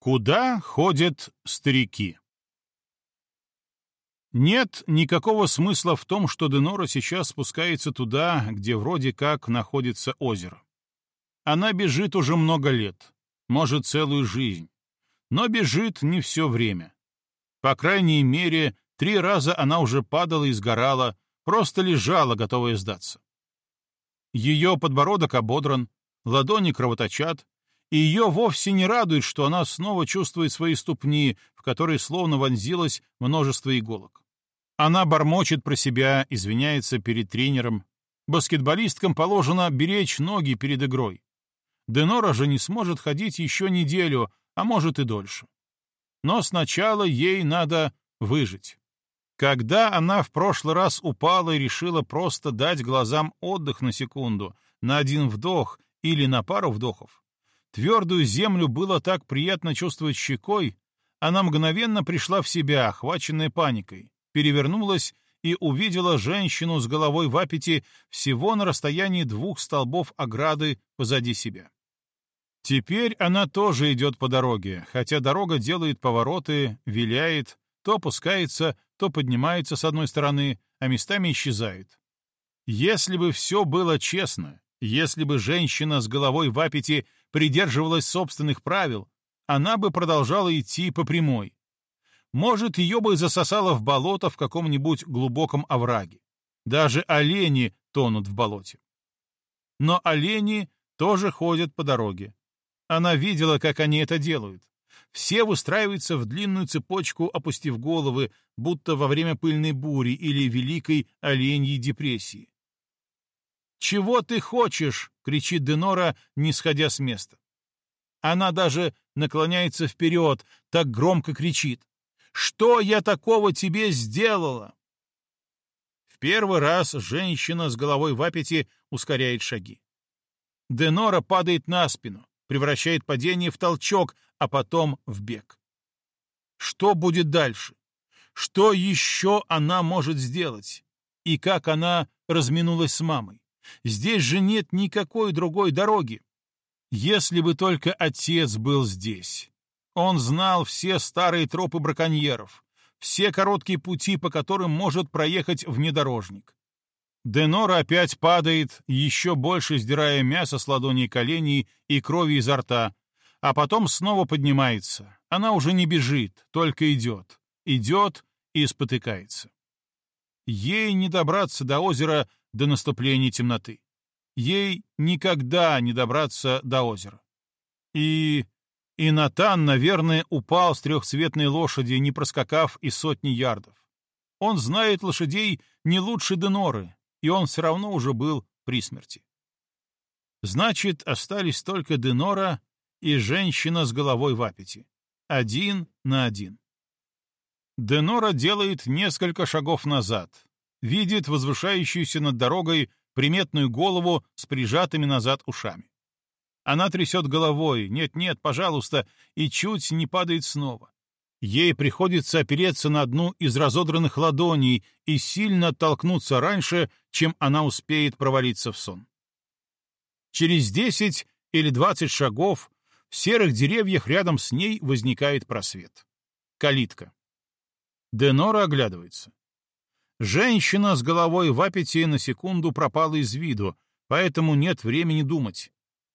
Куда ходят старики? Нет никакого смысла в том, что Денора сейчас спускается туда, где вроде как находится озеро. Она бежит уже много лет, может, целую жизнь, но бежит не все время. По крайней мере, три раза она уже падала и сгорала, просто лежала, готовая сдаться. Ее подбородок ободран, ладони кровоточат, и ее вовсе не радует, что она снова чувствует свои ступни, в которые словно вонзилось множество иголок. Она бормочет про себя, извиняется перед тренером. Баскетболисткам положено беречь ноги перед игрой. Денора же не сможет ходить еще неделю, а может и дольше. Но сначала ей надо выжить. Когда она в прошлый раз упала и решила просто дать глазам отдых на секунду, на один вдох или на пару вдохов, Твердую землю было так приятно чувствовать щекой, она мгновенно пришла в себя, охваченная паникой, перевернулась и увидела женщину с головой в аппете всего на расстоянии двух столбов ограды позади себя. Теперь она тоже идет по дороге, хотя дорога делает повороты, виляет, то опускается, то поднимается с одной стороны, а местами исчезает. Если бы все было честно, если бы женщина с головой в аппете придерживалась собственных правил, она бы продолжала идти по прямой. Может, ее бы засосало в болото в каком-нибудь глубоком овраге. Даже олени тонут в болоте. Но олени тоже ходят по дороге. Она видела, как они это делают. Все выстраиваются в длинную цепочку, опустив головы, будто во время пыльной бури или великой оленьей депрессии. «Чего ты хочешь?» — кричит Денора, не сходя с места. Она даже наклоняется вперед, так громко кричит. «Что я такого тебе сделала?» В первый раз женщина с головой в аппете ускоряет шаги. Денора падает на спину, превращает падение в толчок, а потом в бег. Что будет дальше? Что еще она может сделать? И как она разминулась с мамой? Здесь же нет никакой другой дороги. Если бы только отец был здесь. Он знал все старые тропы браконьеров, все короткие пути, по которым может проехать внедорожник. Денора опять падает, еще больше сдирая мясо с ладоней коленей и крови изо рта, а потом снова поднимается. Она уже не бежит, только идет. Идет и спотыкается. Ей не добраться до озера до наступления темноты. Ей никогда не добраться до озера. И... И Натан, наверное, упал с трехцветной лошади, не проскакав и сотни ярдов. Он знает лошадей не лучше Деноры, и он все равно уже был при смерти. Значит, остались только Денора и женщина с головой в аппете. Один на один. Денора делает несколько шагов назад, видит возвышающуюся над дорогой приметную голову с прижатыми назад ушами. Она трясет головой «нет-нет, пожалуйста» и чуть не падает снова. Ей приходится опереться на одну из разодранных ладоней и сильно оттолкнуться раньше, чем она успеет провалиться в сон. Через десять или двадцать шагов в серых деревьях рядом с ней возникает просвет. Калитка. Денора оглядывается. Женщина с головой в аппете на секунду пропала из виду, поэтому нет времени думать.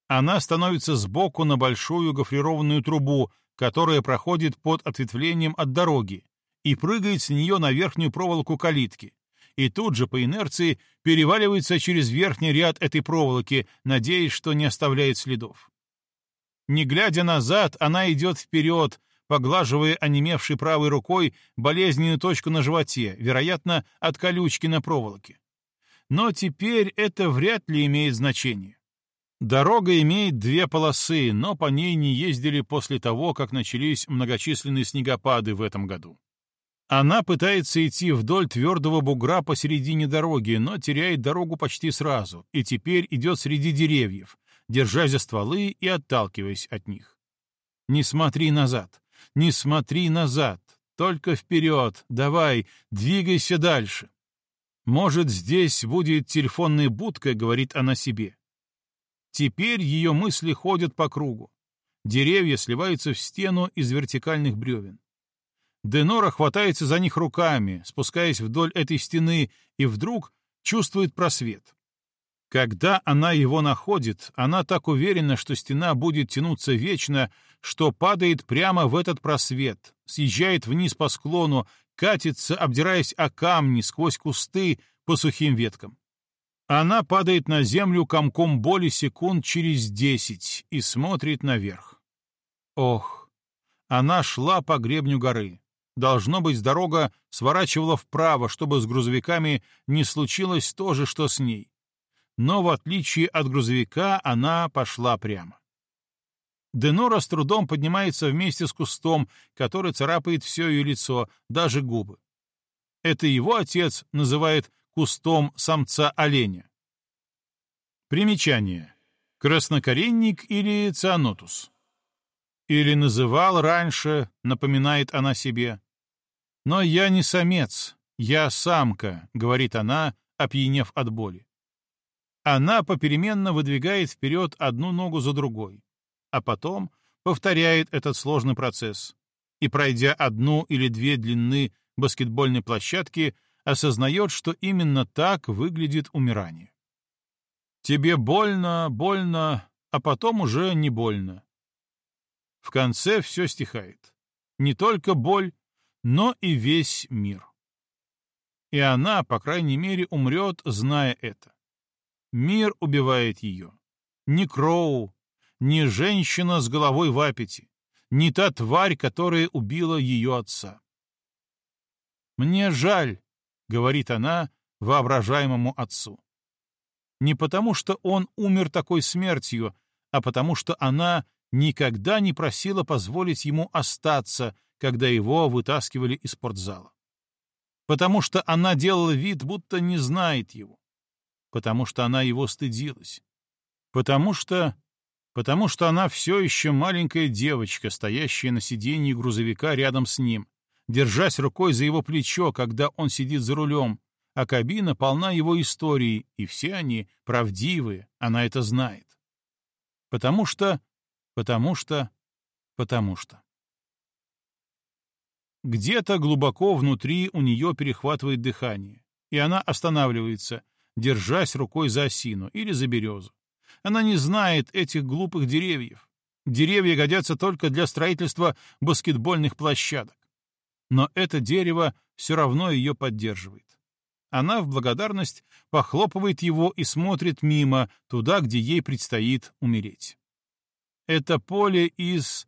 Она становится сбоку на большую гофрированную трубу, которая проходит под ответвлением от дороги, и прыгает с нее на верхнюю проволоку калитки, и тут же по инерции переваливается через верхний ряд этой проволоки, надеясь, что не оставляет следов. Не глядя назад, она идет вперед, поглаживая онемевшей правой рукой болезненную точку на животе, вероятно, от колючки на проволоке. Но теперь это вряд ли имеет значение. Дорога имеет две полосы, но по ней не ездили после того, как начались многочисленные снегопады в этом году. Она пытается идти вдоль твердого бугра посередине дороги, но теряет дорогу почти сразу, и теперь идет среди деревьев, держась за стволы и отталкиваясь от них. Не смотри назад. Не смотри назад, только вперед, давай, двигайся дальше. Может, здесь будет телефонная будка, говорит она себе. Теперь ее мысли ходят по кругу. Деревья сливаются в стену из вертикальных бревен. Денора хватается за них руками, спускаясь вдоль этой стены, и вдруг чувствует просвет. Когда она его находит, она так уверена, что стена будет тянуться вечно, что падает прямо в этот просвет, съезжает вниз по склону, катится, обдираясь о камни сквозь кусты по сухим веткам. Она падает на землю комком боли секунд через десять и смотрит наверх. Ох, она шла по гребню горы. Должно быть, дорога сворачивала вправо, чтобы с грузовиками не случилось то же, что с ней. Но, в отличие от грузовика, она пошла прямо. Денора с трудом поднимается вместе с кустом, который царапает все ее лицо, даже губы. Это его отец называет кустом самца-оленя. Примечание. Краснокоренник или цианотус. Или называл раньше, напоминает она себе. «Но я не самец, я самка», — говорит она, опьянев от боли. Она попеременно выдвигает вперед одну ногу за другой, а потом повторяет этот сложный процесс и, пройдя одну или две длины баскетбольной площадки, осознает, что именно так выглядит умирание. Тебе больно, больно, а потом уже не больно. В конце все стихает. Не только боль, но и весь мир. И она, по крайней мере, умрет, зная это. Мир убивает ее. Не Кроу, не женщина с головой в аппете, не та тварь, которая убила ее отца. «Мне жаль», — говорит она воображаемому отцу. Не потому, что он умер такой смертью, а потому, что она никогда не просила позволить ему остаться, когда его вытаскивали из спортзала. Потому что она делала вид, будто не знает его. Потому что она его стыдилась. Потому что... Потому что она все еще маленькая девочка, стоящая на сиденье грузовика рядом с ним, держась рукой за его плечо, когда он сидит за рулем, а кабина полна его историй, и все они правдивые, она это знает. Потому что... Потому что... Потому что... Где-то глубоко внутри у нее перехватывает дыхание, и она останавливается, держась рукой за осину или за березу. Она не знает этих глупых деревьев. Деревья годятся только для строительства баскетбольных площадок. Но это дерево все равно ее поддерживает. Она в благодарность похлопывает его и смотрит мимо, туда, где ей предстоит умереть. Это поле из...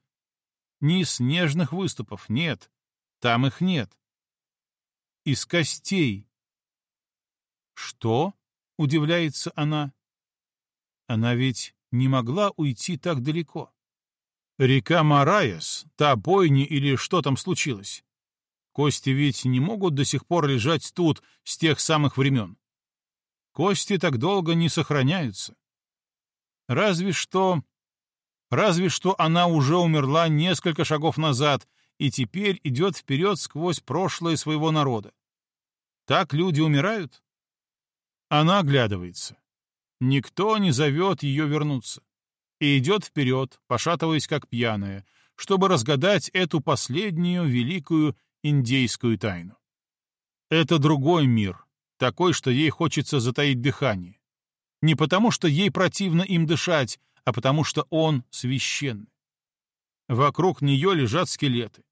не из снежных выступов, нет, там их нет. Из костей. Что? — удивляется она. Она ведь не могла уйти так далеко. Река Мараяс, та бойня или что там случилось? Кости ведь не могут до сих пор лежать тут с тех самых времен. Кости так долго не сохраняются. Разве что... Разве что она уже умерла несколько шагов назад и теперь идет вперед сквозь прошлое своего народа. Так люди умирают? Она оглядывается. Никто не зовет ее вернуться. И идет вперед, пошатываясь как пьяная, чтобы разгадать эту последнюю великую индейскую тайну. Это другой мир, такой, что ей хочется затаить дыхание. Не потому, что ей противно им дышать, а потому что он священный. Вокруг нее лежат скелеты.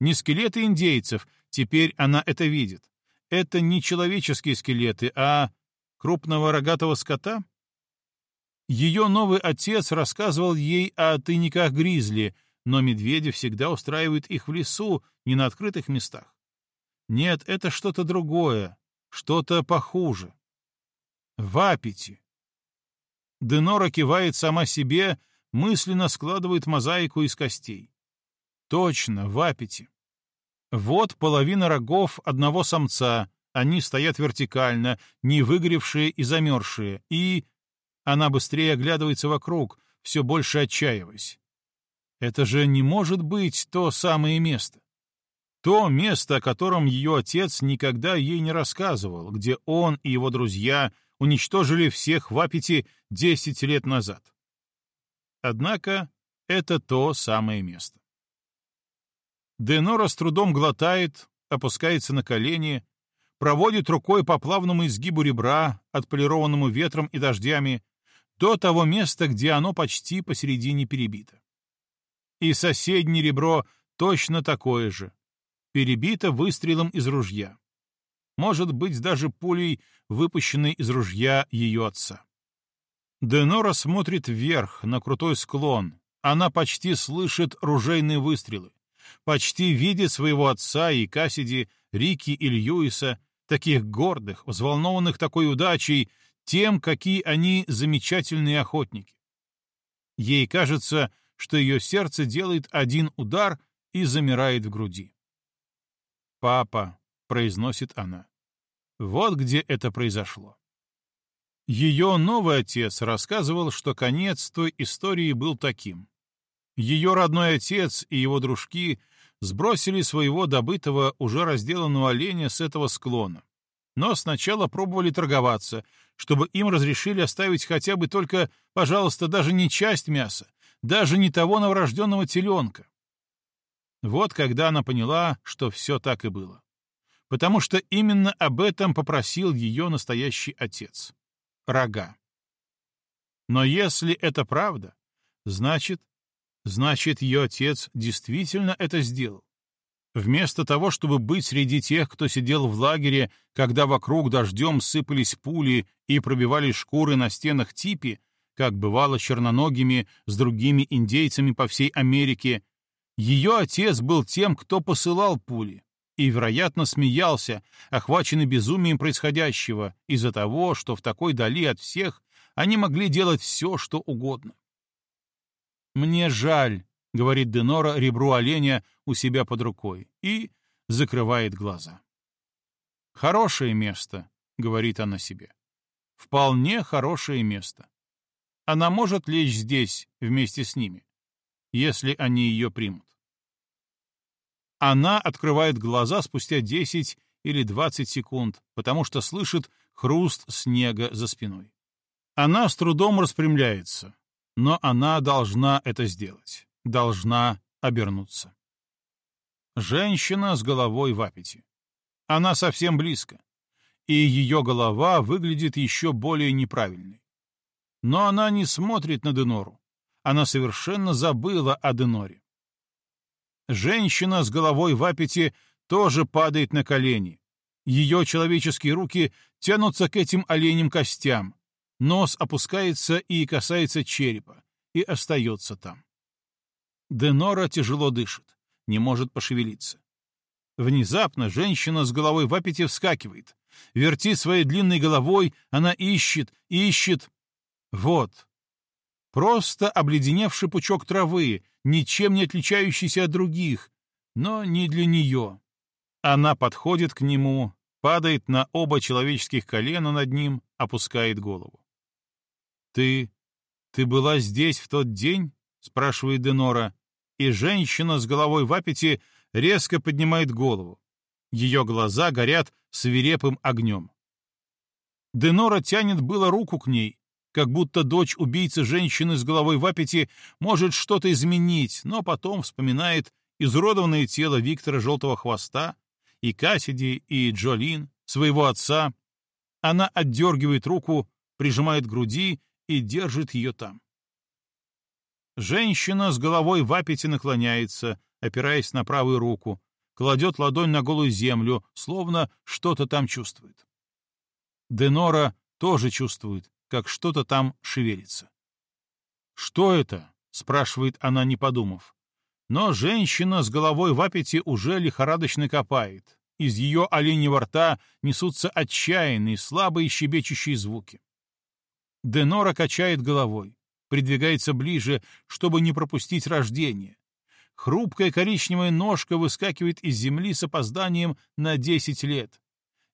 Не скелеты индейцев, теперь она это видит. Это не человеческие скелеты, а крупного рогатого скота? Ее новый отец рассказывал ей о тайниках гризли, но медведи всегда устраивают их в лесу, не на открытых местах. Нет, это что-то другое, что-то похуже. В аппете. Денора кивает сама себе, мысленно складывает мозаику из костей. Точно, в аппете. Вот половина рогов одного самца, они стоят вертикально, не выгоревшие и замерзшие, и... Она быстрее оглядывается вокруг, все больше отчаиваясь. Это же не может быть то самое место. То место, о котором ее отец никогда ей не рассказывал, где он и его друзья уничтожили всех в Апете десять лет назад. Однако Это то самое место. Денора с трудом глотает, опускается на колени, проводит рукой по плавному изгибу ребра, отполированному ветром и дождями, до того места, где оно почти посередине перебито. И соседнее ребро точно такое же, перебито выстрелом из ружья. Может быть, даже пулей, выпущенной из ружья ее отца. Денора смотрит вверх, на крутой склон. Она почти слышит ружейные выстрелы, почти видит своего отца и Кассиди, Рики и Льюиса, таких гордых, взволнованных такой удачей, тем, какие они замечательные охотники. Ей кажется, что ее сердце делает один удар и замирает в груди. «Папа», — произносит она, — «вот где это произошло». Ее новый отец рассказывал, что конец той истории был таким. Ее родной отец и его дружки сбросили своего добытого, уже разделанного оленя с этого склона. Но сначала пробовали торговаться, чтобы им разрешили оставить хотя бы только, пожалуйста, даже не часть мяса, даже не того новорожденного теленка. Вот когда она поняла, что все так и было. Потому что именно об этом попросил ее настоящий отец. Рога. Но если это правда, значит, значит, ее отец действительно это сделал. Вместо того, чтобы быть среди тех, кто сидел в лагере, когда вокруг дождем сыпались пули и пробивали шкуры на стенах типи, как бывало черноногими с другими индейцами по всей Америке, ее отец был тем, кто посылал пули, и, вероятно, смеялся, охваченный безумием происходящего, из-за того, что в такой дали от всех они могли делать все, что угодно. «Мне жаль», — говорит Денора ребру оленя у себя под рукой и закрывает глаза. «Хорошее место», — говорит она себе. «Вполне хорошее место. Она может лечь здесь вместе с ними, если они ее примут». Она открывает глаза спустя 10 или 20 секунд, потому что слышит хруст снега за спиной. Она с трудом распрямляется, но она должна это сделать должна обернуться. Женщина с головой в аппете. Она совсем близко, и ее голова выглядит еще более неправильной. Но она не смотрит на Денору. Она совершенно забыла о Деноре. Женщина с головой в аппете тоже падает на колени. Ее человеческие руки тянутся к этим оленям костям. Нос опускается и касается черепа, и остается там. Денора тяжело дышит, не может пошевелиться. Внезапно женщина с головой в аппете вскакивает. Вертит своей длинной головой, она ищет, ищет. Вот. Просто обледеневший пучок травы, ничем не отличающийся от других, но не для нее. Она подходит к нему, падает на оба человеческих колена над ним, опускает голову. «Ты... ты была здесь в тот день?» — спрашивает Денора и женщина с головой в аппете резко поднимает голову. Ее глаза горят свирепым огнем. Денора тянет было руку к ней, как будто дочь убийцы женщины с головой в аппете может что-то изменить, но потом вспоминает изуродованное тело Виктора Желтого Хвоста и Кассиди, и Джолин, своего отца. Она отдергивает руку, прижимает к груди и держит ее там. Женщина с головой в аппете наклоняется, опираясь на правую руку, кладет ладонь на голую землю, словно что-то там чувствует. Денора тоже чувствует, как что-то там шевелится. «Что это?» — спрашивает она, не подумав. Но женщина с головой в аппете уже лихорадочно копает. Из ее оленьего рта несутся отчаянные, слабые щебечущие звуки. Денора качает головой придвигается ближе, чтобы не пропустить рождение. Хрупкая коричневая ножка выскакивает из земли с опозданием на десять лет.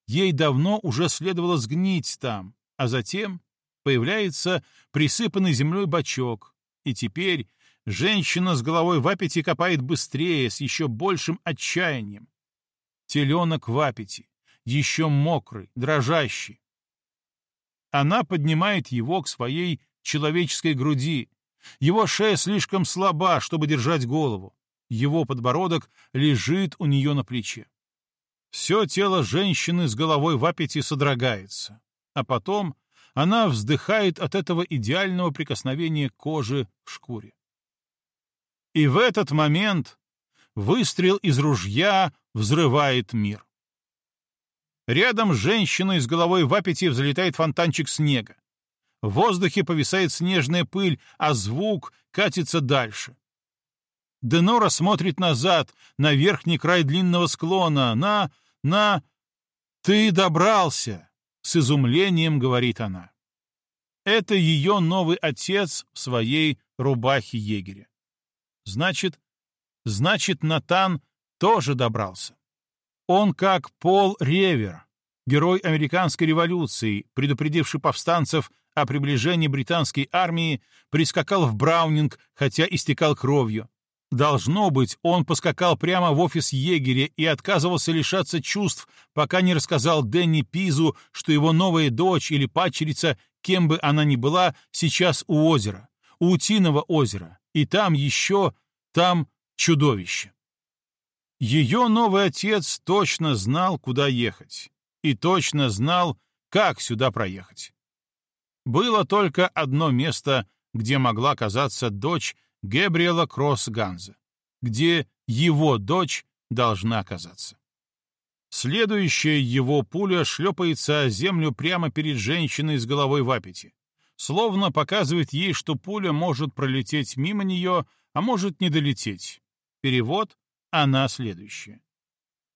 Ей давно уже следовало сгнить там, а затем появляется присыпанный землей бачок, и теперь женщина с головой в аппете копает быстрее, с еще большим отчаянием. Теленок в аппете, еще мокрый, дрожащий. Она поднимает его к своей человеческой груди, Его шея слишком слаба, чтобы держать голову. Его подбородок лежит у нее на плече. Все тело женщины с головой в аппете содрогается, а потом она вздыхает от этого идеального прикосновения кожи к шкуре. И в этот момент выстрел из ружья взрывает мир. Рядом с женщиной с головой в аппете взлетает фонтанчик снега. В воздухе повисает снежная пыль, а звук катится дальше. Денора смотрит назад, на верхний край длинного склона, на... на... «Ты добрался!» — с изумлением говорит она. Это ее новый отец в своей рубахе егеря. Значит, значит, Натан тоже добрался. Он как Пол Ревер, герой американской революции, предупредивший повстанцев о приближении британской армии, прискакал в Браунинг, хотя истекал кровью. Должно быть, он поскакал прямо в офис егеря и отказывался лишаться чувств, пока не рассказал Дэнни Пизу, что его новая дочь или падчерица, кем бы она ни была, сейчас у озера, у Утиного озера, и там еще, там чудовище. Ее новый отец точно знал, куда ехать, и точно знал, как сюда проехать. Было только одно место, где могла оказаться дочь Гэбриэла Кросс-Ганза, где его дочь должна оказаться. Следующая его пуля шлепается о землю прямо перед женщиной с головой в аппете, словно показывает ей, что пуля может пролететь мимо нее, а может не долететь. Перевод «она следующая».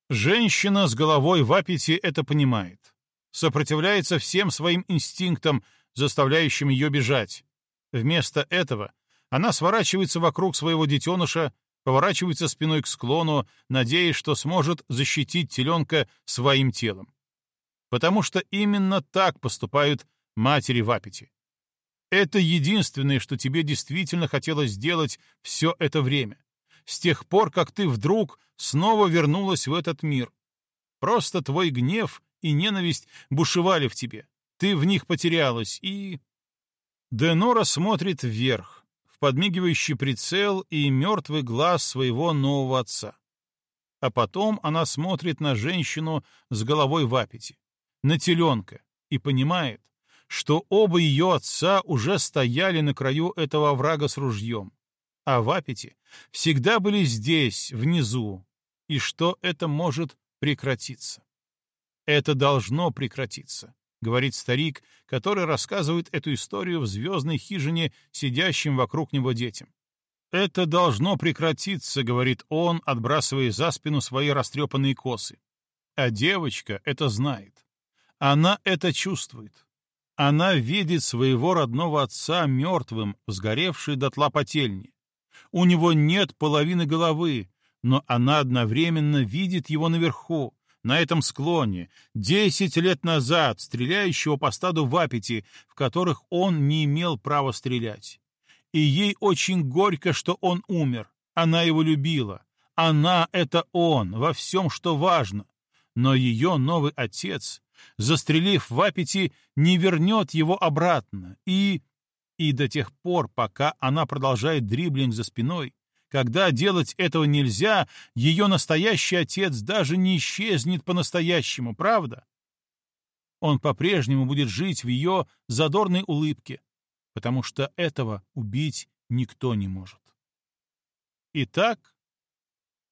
Женщина с головой в аппете это понимает. Сопротивляется всем своим инстинктам, заставляющим ее бежать. Вместо этого она сворачивается вокруг своего детеныша, поворачивается спиной к склону, надеясь, что сможет защитить теленка своим телом. Потому что именно так поступают матери в аппете. Это единственное, что тебе действительно хотелось сделать все это время, с тех пор, как ты вдруг снова вернулась в этот мир. Просто твой гнев и ненависть бушевали в тебе, ты в них потерялась, и... Денора смотрит вверх, подмигивающий прицел и мертвый глаз своего нового отца. А потом она смотрит на женщину с головой в аппете, на теленка, и понимает, что оба ее отца уже стояли на краю этого оврага с ружьем, а в всегда были здесь, внизу, и что это может прекратиться. Это должно прекратиться говорит старик, который рассказывает эту историю в звездной хижине сидящим вокруг него детям. «Это должно прекратиться», — говорит он, отбрасывая за спину свои растрепанные косы. А девочка это знает. Она это чувствует. Она видит своего родного отца мертвым, сгоревшей дотла потельни. У него нет половины головы, но она одновременно видит его наверху, на этом склоне, десять лет назад, стреляющего по стаду в аппете, в которых он не имел права стрелять. И ей очень горько, что он умер. Она его любила. Она — это он, во всем, что важно. Но ее новый отец, застрелив в аппете, не вернет его обратно. И... И до тех пор, пока она продолжает дриблинг за спиной, когда делать этого нельзя, ее настоящий отец даже не исчезнет по-настоящему, правда? Он по-прежнему будет жить в ее задорной улыбке, потому что этого убить никто не может. Итак,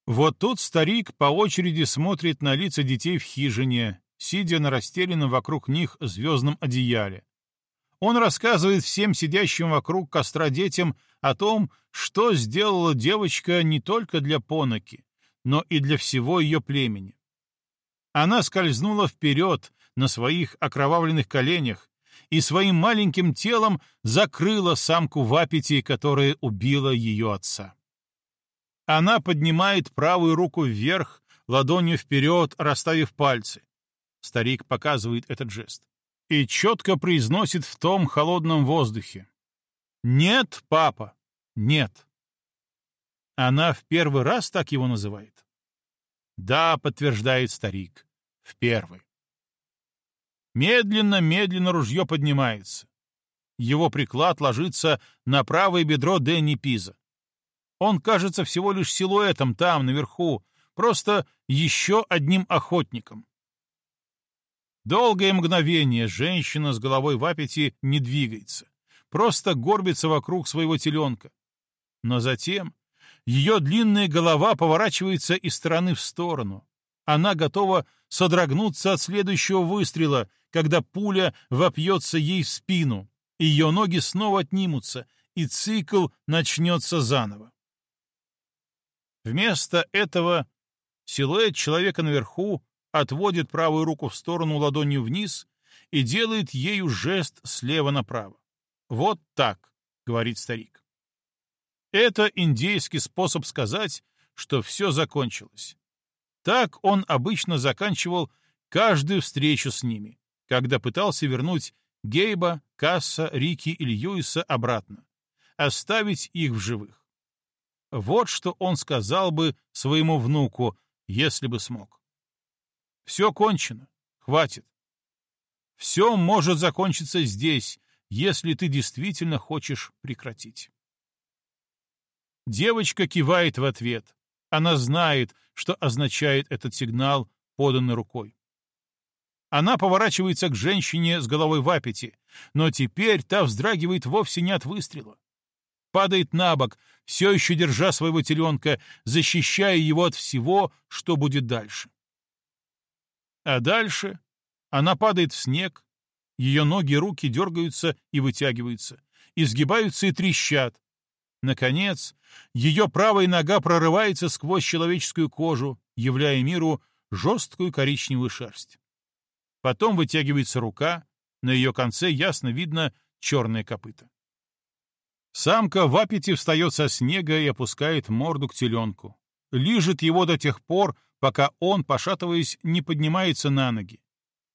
вот тут старик по очереди смотрит на лица детей в хижине, сидя на расстеленном вокруг них звездном одеяле, он рассказывает всем сидящим вокруг костра детям о том, что сделала девочка не только для Поноки, но и для всего ее племени. Она скользнула вперед на своих окровавленных коленях и своим маленьким телом закрыла самку в аппете, которая убила ее отца. Она поднимает правую руку вверх, ладонью вперед, расставив пальцы. Старик показывает этот жест и четко произносит в том холодном воздухе. «Нет, папа, нет». Она в первый раз так его называет? Да, подтверждает старик, в первый. Медленно-медленно ружье поднимается. Его приклад ложится на правое бедро Дэнни Пиза. Он кажется всего лишь силуэтом там, наверху, просто еще одним охотником. Долгое мгновение женщина с головой в аппете не двигается, просто горбится вокруг своего теленка. Но затем ее длинная голова поворачивается из стороны в сторону. Она готова содрогнуться от следующего выстрела, когда пуля вопьется ей в спину, ее ноги снова отнимутся, и цикл начнется заново. Вместо этого силуэт человека наверху отводит правую руку в сторону ладонью вниз и делает ею жест слева направо. «Вот так», — говорит старик. Это индейский способ сказать, что все закончилось. Так он обычно заканчивал каждую встречу с ними, когда пытался вернуть Гейба, Касса, Рики и Льюиса обратно, оставить их в живых. Вот что он сказал бы своему внуку, если бы смог. Все кончено. Хватит. Все может закончиться здесь, если ты действительно хочешь прекратить. Девочка кивает в ответ. Она знает, что означает этот сигнал, поданный рукой. Она поворачивается к женщине с головой в аппете, но теперь та вздрагивает вовсе не от выстрела. Падает на бок, все еще держа своего теленка, защищая его от всего, что будет дальше. А дальше она падает в снег, ее ноги и руки дергаются и вытягиваются, изгибаются и трещат. Наконец, ее правая нога прорывается сквозь человеческую кожу, являя миру жесткую коричневую шерсть. Потом вытягивается рука, на ее конце ясно видно черное копыто. Самка в аппете встает со снега и опускает морду к теленку. Лижет его до тех пор, пока он, пошатываясь, не поднимается на ноги.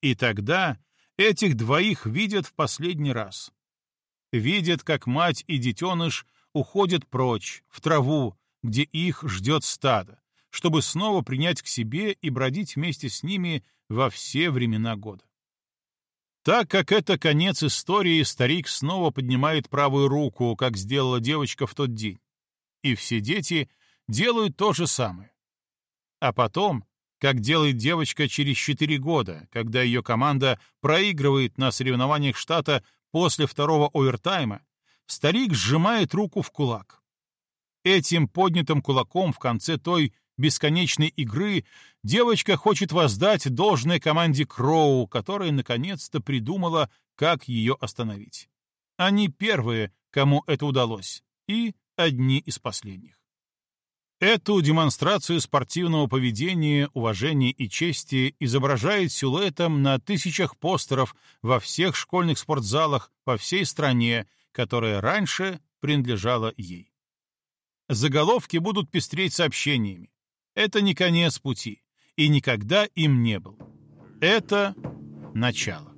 И тогда этих двоих видят в последний раз. Видят, как мать и детеныш уходят прочь, в траву, где их ждет стадо, чтобы снова принять к себе и бродить вместе с ними во все времена года. Так как это конец истории, старик снова поднимает правую руку, как сделала девочка в тот день. И все дети делают то же самое. А потом, как делает девочка через четыре года, когда ее команда проигрывает на соревнованиях штата после второго овертайма, старик сжимает руку в кулак. Этим поднятым кулаком в конце той бесконечной игры девочка хочет воздать должное команде Кроу, которая наконец-то придумала, как ее остановить. Они первые, кому это удалось, и одни из последних. Эту демонстрацию спортивного поведения, уважения и чести изображает силуэтом на тысячах постеров во всех школьных спортзалах по всей стране, которая раньше принадлежала ей. Заголовки будут пестреть сообщениями. Это не конец пути, и никогда им не был. Это начало.